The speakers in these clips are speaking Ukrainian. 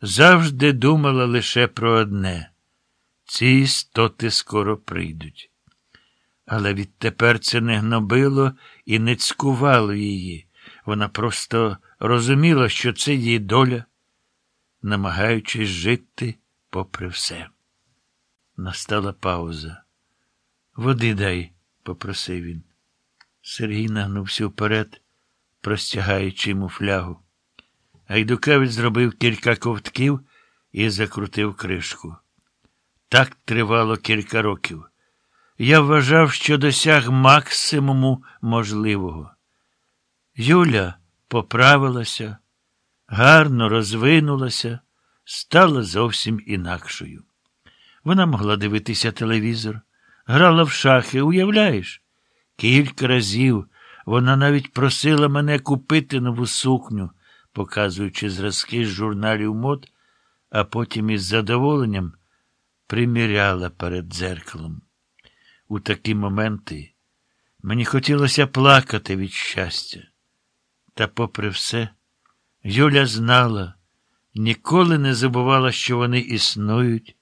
завжди думала лише про одне ці істоти скоро прийдуть. Але відтепер це не гнобило і не цькувало її. Вона просто розуміла, що це її доля, намагаючись жити попри все. Настала пауза. Води дай, попросив він. Сергій нагнувся вперед, простягаючи йому флягу. Гайдукевич зробив кілька ковтків і закрутив кришку. Так тривало кілька років. Я вважав, що досяг максимуму можливого. Юля поправилася, гарно розвинулася, стала зовсім інакшою. Вона могла дивитися телевізор, грала в шахи, уявляєш? Кілька разів вона навіть просила мене купити нову сукню, показуючи зразки з журналів мод, а потім із задоволенням приміряла перед дзеркалом. У такі моменти мені хотілося плакати від щастя. Та, попри все, Юля знала, ніколи не забувала, що вони існують,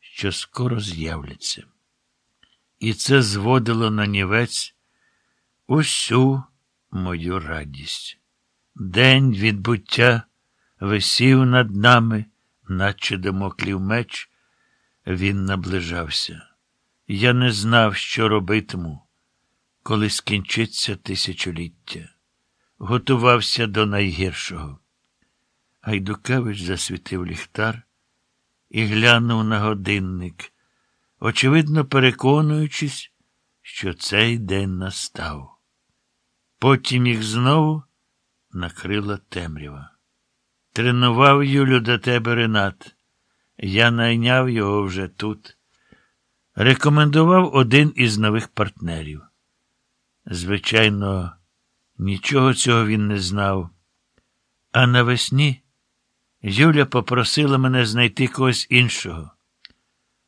що скоро з'являться. І це зводило на нівець усю мою радість. День відбуття висів над нами, наче домоклів меч, він наближався. Я не знав, що робитиму, коли скінчиться тисячоліття. Готувався до найгіршого. Гайдукевич засвітив ліхтар і глянув на годинник, очевидно переконуючись, що цей день настав. Потім їх знову накрила темрява. Тренував Юлю до тебе Ренат. Я найняв його вже тут. Рекомендував один із нових партнерів. Звичайно, нічого цього він не знав. А навесні Юля попросила мене знайти когось іншого,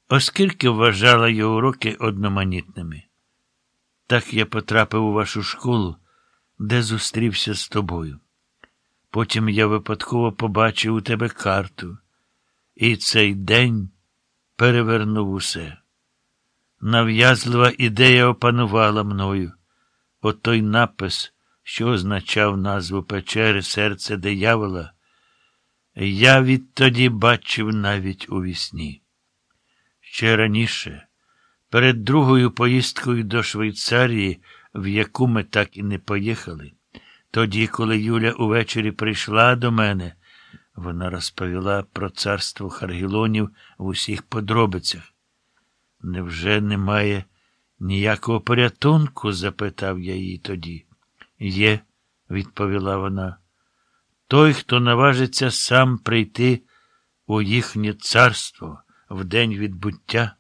оскільки вважала його уроки одноманітними. Так я потрапив у вашу школу, де зустрівся з тобою. Потім я випадково побачив у тебе карту, і цей день перевернув усе. Нав'язлива ідея опанувала мною. От той напис, що означав назву печери серце диявола, я відтоді бачив навіть у вісні. Ще раніше, перед другою поїздкою до Швейцарії, в яку ми так і не поїхали, тоді, коли Юля увечері прийшла до мене, вона розповіла про царство Харгілонів в усіх подробицях. Невже немає ніякого порятунку? запитав я її тоді. Є, відповіла вона. Той, хто наважиться сам прийти у їхнє царство в день відбуття,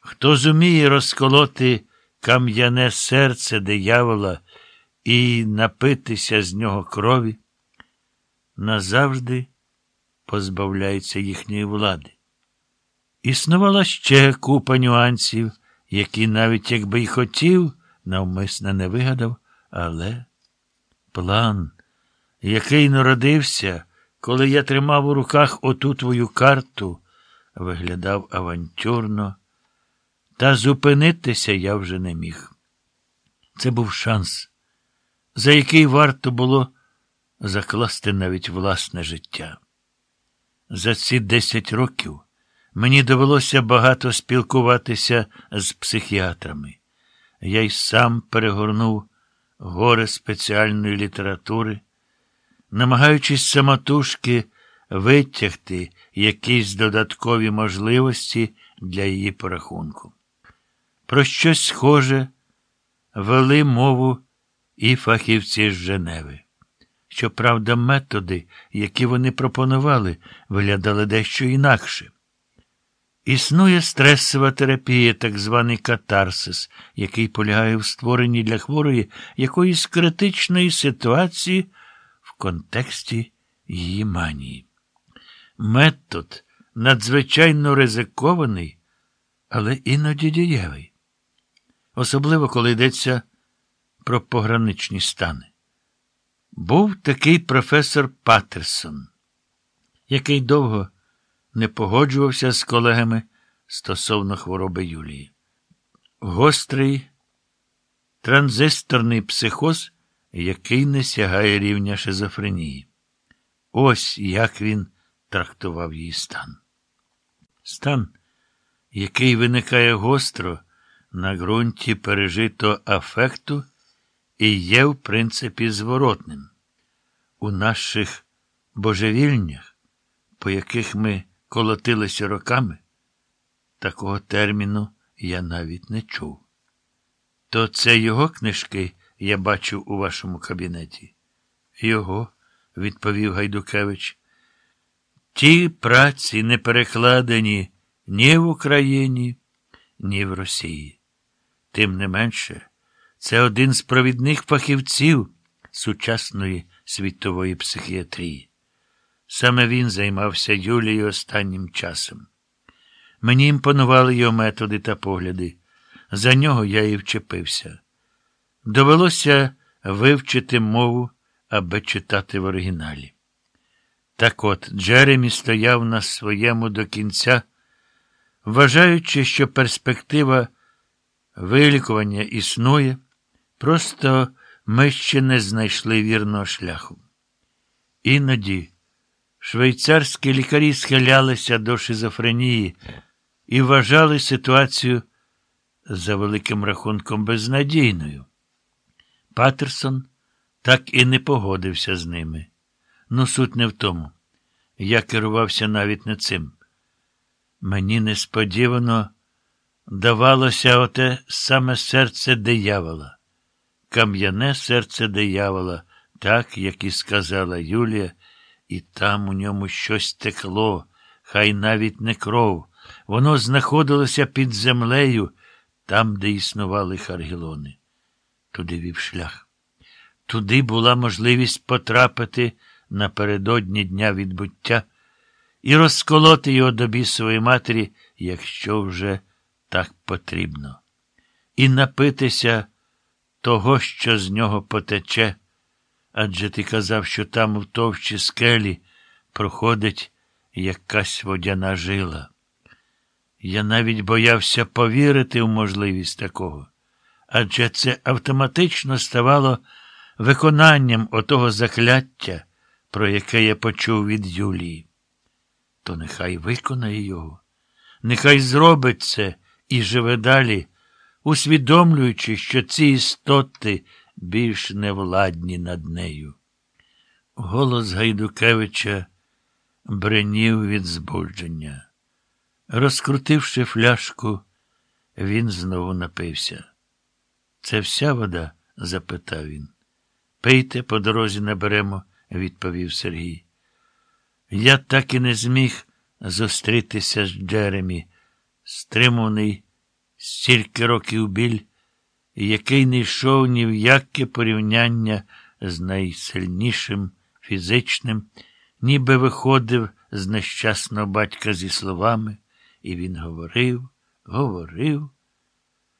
хто зуміє розколоти кам'яне серце диявола і напитися з нього крові, назавжди позбавляється їхньої влади. Існувала ще купа нюансів, які навіть якби й хотів, навмисне не вигадав, але план, який народився, коли я тримав у руках оту твою карту, виглядав авантюрно, та зупинитися я вже не міг. Це був шанс, за який варто було закласти навіть власне життя. За ці десять років. Мені довелося багато спілкуватися з психіатрами. Я й сам перегорнув горе спеціальної літератури, намагаючись самотужки витягти якісь додаткові можливості для її порахунку. Про щось схоже вели мову і фахівці з Женеви. Щоправда, методи, які вони пропонували, виглядали дещо інакше. Існує стресова терапія, так званий катарсис, який полягає в створенні для хворої якоїсь критичної ситуації в контексті її манії. Метод надзвичайно ризикований, але іноді дієвий. Особливо, коли йдеться про пограничні стани. Був такий професор Патерсон. який довго не погоджувався з колегами стосовно хвороби Юлії. Гострий транзисторний психоз, який не сягає рівня шизофренії. Ось як він трактував її стан. Стан, який виникає гостро на ґрунті пережито афекту і є, в принципі, зворотним. У наших божевільнях, по яких ми колотилися роками, такого терміну я навіть не чув. То це його книжки я бачив у вашому кабінеті? Його, відповів Гайдукевич. Ті праці не перекладені ні в Україні, ні в Росії. Тим не менше, це один з провідних фахівців сучасної світової психіатрії. Саме він займався Юлією останнім часом. Мені імпонували його методи та погляди. За нього я і вчепився. Довелося вивчити мову, аби читати в оригіналі. Так от Джеремі стояв на своєму до кінця, вважаючи, що перспектива вилікування існує, просто ми ще не знайшли вірного шляху. Іноді швейцарські лікарі схилялися до шизофренії і вважали ситуацію за великим рахунком безнадійною. Патерсон так і не погодився з ними. Ну, суть не в тому. Я керувався навіть не цим. Мені несподівано давалося оте саме серце диявола, кам'яне серце диявола, так, як і сказала Юлія, і там у ньому щось текло, хай навіть не кров. Воно знаходилося під землею, там, де існували харгілони. Туди вів шлях. Туди була можливість потрапити напередодні дня відбуття і розколоти його до бісової матері, якщо вже так потрібно, і напитися того, що з нього потече. Адже ти казав, що там, в товщі скелі, проходить якась водяна жила. Я навіть боявся повірити в можливість такого, адже це автоматично ставало виконанням отого закляття, про яке я почув від Юлії. То нехай виконає його, нехай зробить це і живе далі, усвідомлюючи, що ці істоти більш не владні над нею. Голос Гайдукевича бренів від збудження. Розкрутивши фляжку, він знову напився. Це вся вода? запитав він. Пийте, по дорозі наберемо, відповів Сергій. Я так і не зміг зустрітися з Джеремі, стриманий стільки років біль, який не йшов ні в яке порівняння з найсильнішим фізичним, ніби виходив з нещасного батька зі словами, і він говорив, говорив